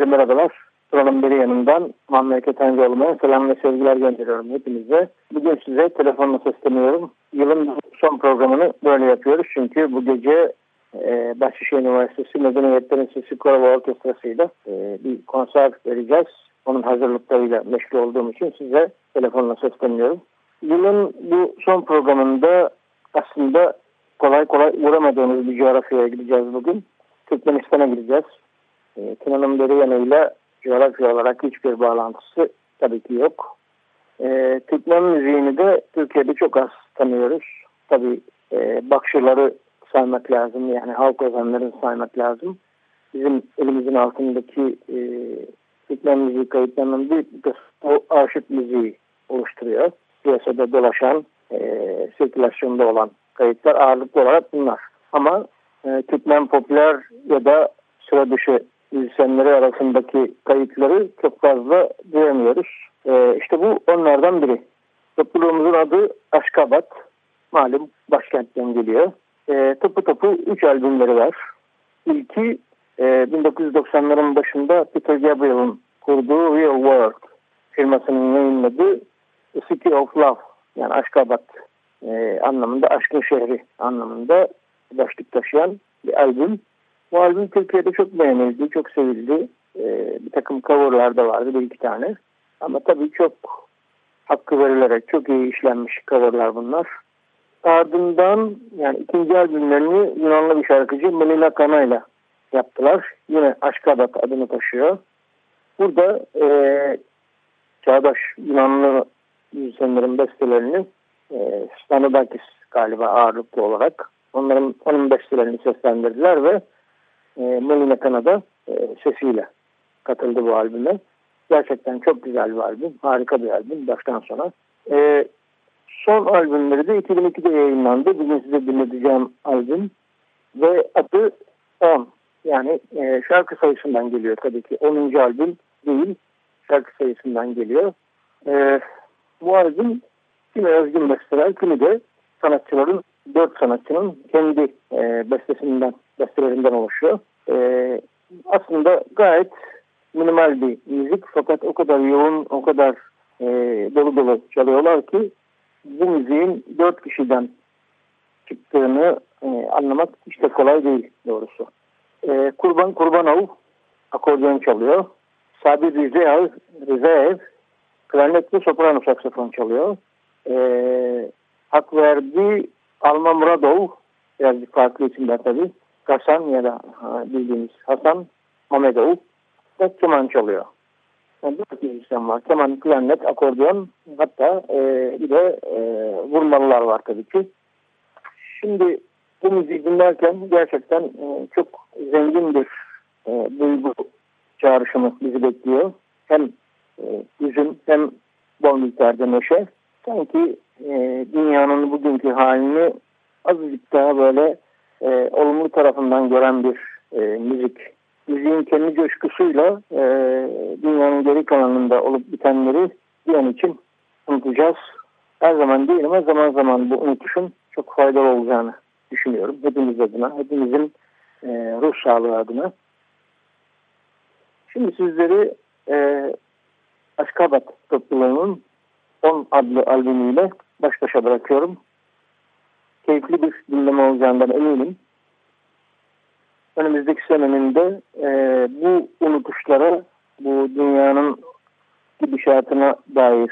se nasco, yo pillé, Tekrar hepinize merhabalar. Sıranın beri yanından Muhammed Ketencoğlu'na selam ve sevgiler gönderiyorum hepinize. Bugün size telefonla sesleniyorum. Yılın son programını böyle yapıyoruz çünkü bu gece e, Bahçeşehir Üniversitesi Medeniyetlerin Sesi Korova Orkestrası ile bir konser vereceğiz. Onun hazırlıklarıyla meşgul olduğum için size telefonla sesleniyorum. Yılın bu son programında aslında kolay kolay uğramadığımız bir coğrafyaya gideceğiz bugün. Türkmenistan'a gideceğiz. E, Kenan Beriyana ile coğrafya olarak hiçbir bağlantısı tabii ki yok. E, Türkmen müziğini de Türkiye'de çok az tanıyoruz. Tabii e, bakşıları saymak lazım. Yani halk ozanlarını saymak lazım. Bizim elimizin altındaki e, Türkmen müziği kayıtlarının bir o aşık müziği oluşturuyor. Piyasada dolaşan, e, sirkülasyonda olan kayıtlar ağırlıklı olarak bunlar. Ama e, Türkmen popüler ya da sıra dışı müzisyenleri arasındaki kayıtları çok fazla duyamıyoruz. E, işte bu onlardan biri. Topluluğumuzun adı Aşkabat. Malum başkentten geliyor. E, topu topu 3 albümleri var. İlki e, 1990'ların başında Peter Gabriel'ın kurduğu Real World firmasının yayınladığı The City of Love yani Aşkabat e, anlamında aşkın şehri anlamında başlık taşıyan bir albüm. Bu albüm Türkiye'de çok beğenildi, çok sevildi. E, bir takım coverlar da vardı bir iki tane. Ama tabii çok hakkı verilerek çok iyi işlenmiş coverlar bunlar. Ardından yani ikinci albümlerini Yunanlı bir şarkıcı Melina Kana ile yaptılar. Yine Aşkabat adını taşıyor. Burada e, çağdaş Yunanlı müzisyenlerin bestelerini e, Stanodakis galiba ağırlıklı olarak onların onun bestelerini seslendirdiler ve e, Melina Kanada e, sesiyle katıldı bu albüme. Gerçekten çok güzel bir albüm. Harika bir albüm baştan sona. E, son albümleri de 2002'de yayınlandı. Bugün size dinleteceğim albüm. Ve adı 10. Yani e, şarkı sayısından geliyor tabii ki. 10. albüm değil. Şarkı sayısından geliyor. Bu albüm kimi özgün besteler, kimi de sanatçıların, dört sanatçının kendi bestesinden, bestelerinden oluşuyor. E, aslında gayet minimal bir müzik fakat o kadar yoğun, o kadar e, dolu dolu çalıyorlar ki bu müziğin dört kişiden çıktığını e, anlamak hiç de kolay değil doğrusu. E, Kurban Kurbanov akordeon çalıyor. Sabir Rizeev, Rizeev klarnet ve soprano saksafon çalıyor. E, hak verdi Alma Muradov birazcık farklı isimler tabii. Hasan ya da bildiğimiz Hasan Mamedov ve keman çalıyor. Yani dört müzisyen var. Keman, klarnet, akordeon hatta e, bir de e, vurmalılar var tabii ki. Şimdi bu müziği dinlerken gerçekten e, çok zengin bir e, duygu çağrışımı bizi bekliyor. Hem e, hem bol miktarda neşe. Sanki e, dünyanın bugünkü halini azıcık daha böyle e, olumlu tarafından gören bir e, müzik. Müziğin kendi coşkusuyla e, dünyanın geri kalanında olup bitenleri bir an için unutacağız. Her zaman değil ama zaman zaman bu unutuşun çok faydalı olacağını düşünüyorum. Hepimiz adına, hepimizin e, ruh sağlığı adına. Şimdi sizleri e, Aşkabat topluluğunun 10 adlı albümüyle baş başa bırakıyorum. Keyifli bir dinleme olacağından eminim. Önümüzdeki senenin de e, bu unutuşlara, bu dünyanın gidişatına dair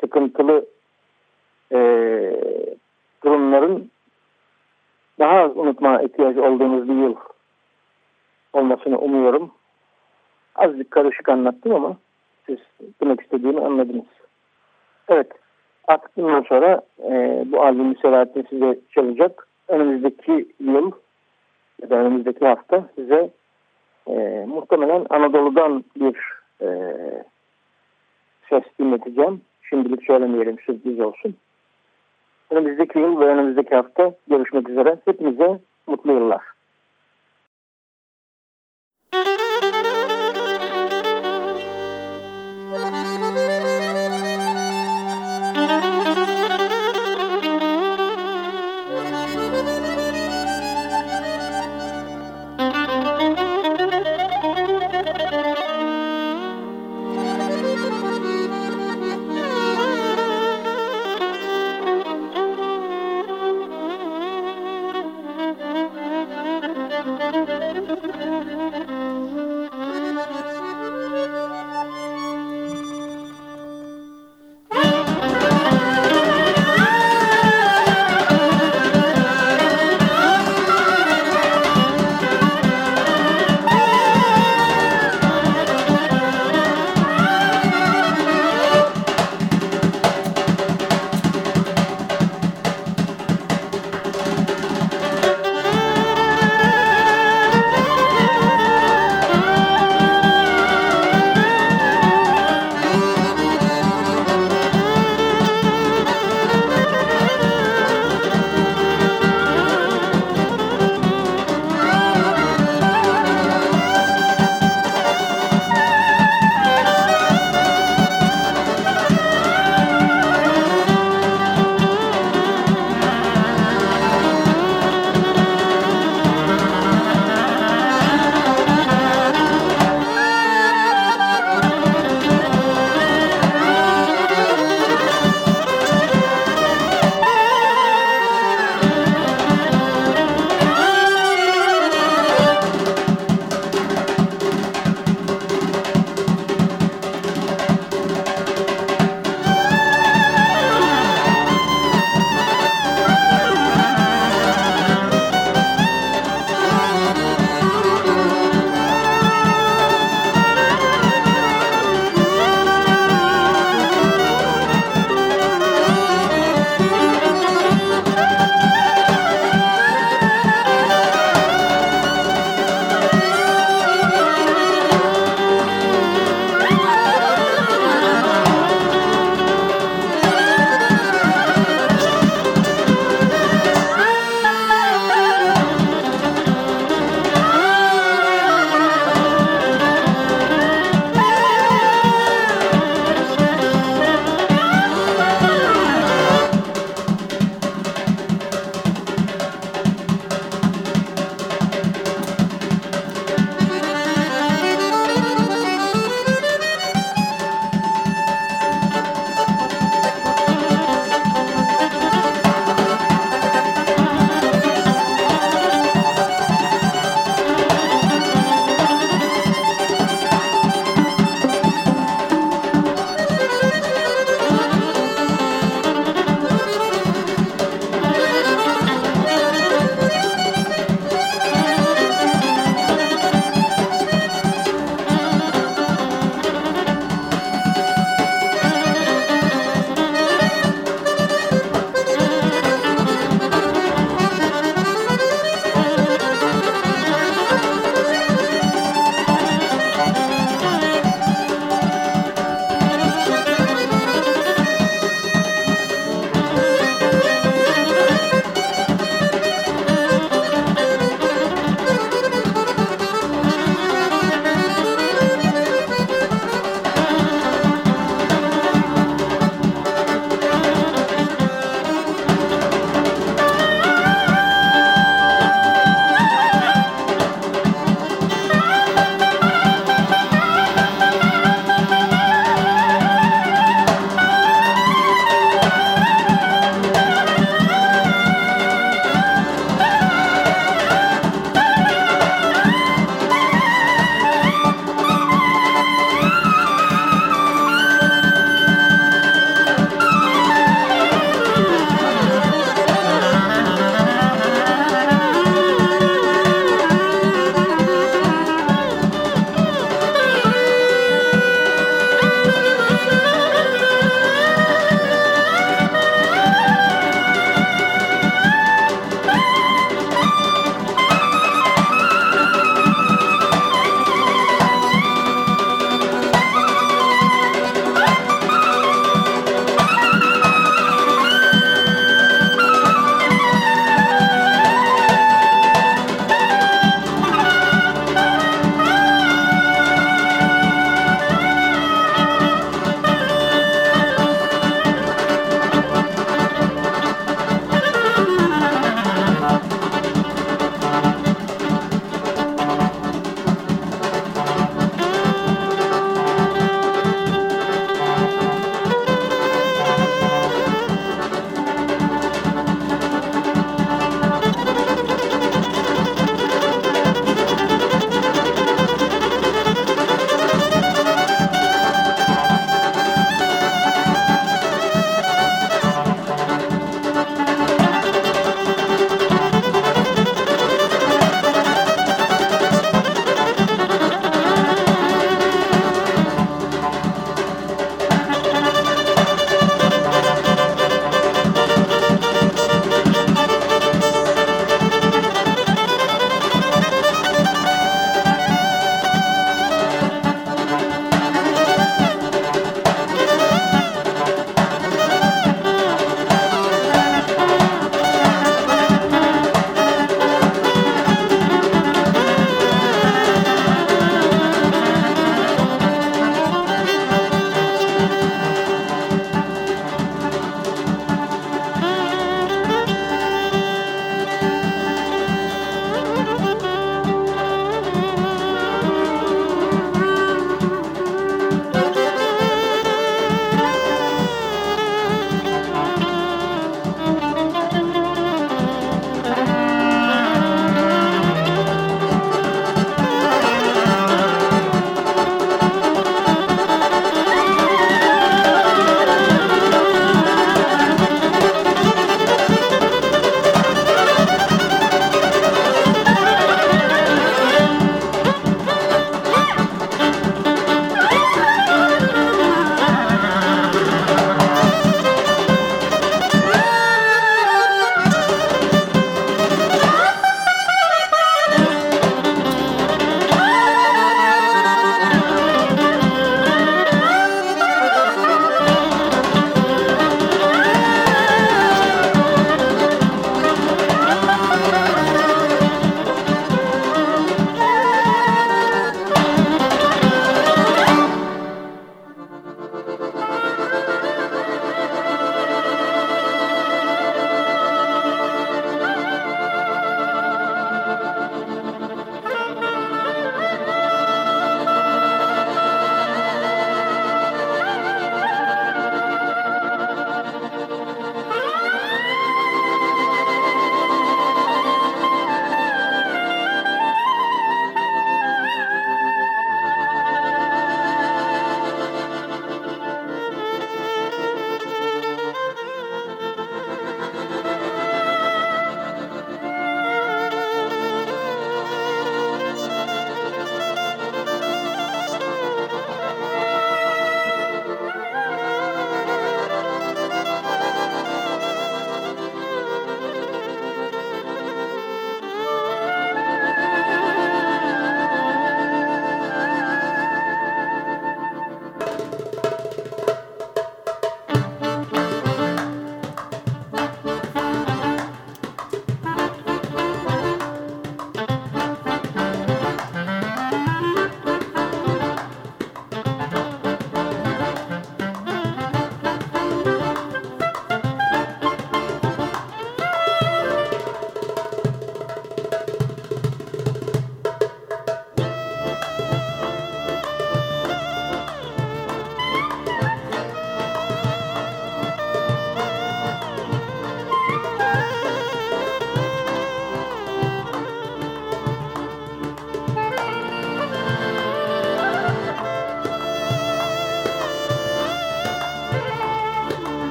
sıkıntılı e, durumların daha az unutma ihtiyacı olduğumuz bir yıl olmasını umuyorum. Azıcık karışık anlattım ama siz demek istediğimi anladınız. Evet. Artık bundan sonra e, bu albümü Selahattin size çalacak. Önümüzdeki yıl ya da önümüzdeki hafta size e, muhtemelen Anadolu'dan bir e, ses dinleteceğim. Şimdilik söylemeyelim sürpriz olsun. Önümüzdeki yıl ve önümüzdeki hafta görüşmek üzere. Hepinize mutlu yıllar.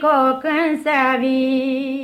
cocan sabi.